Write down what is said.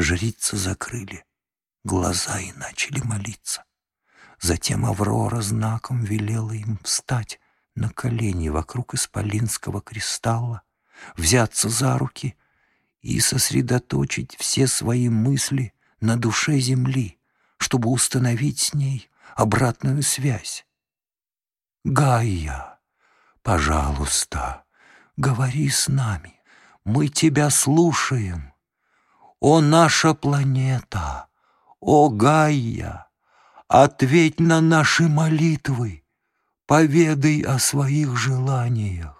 Жрицы закрыли глаза и начали молиться. Затем Аврора знаком велела им встать на колени вокруг исполинского кристалла, взяться за руки и сосредоточить все свои мысли на душе земли, чтобы установить с ней обратную связь. «Гайя, пожалуйста, говори с нами, мы тебя слушаем. О, наша планета, о, Гайя, ответь на наши молитвы, поведай о своих желаниях.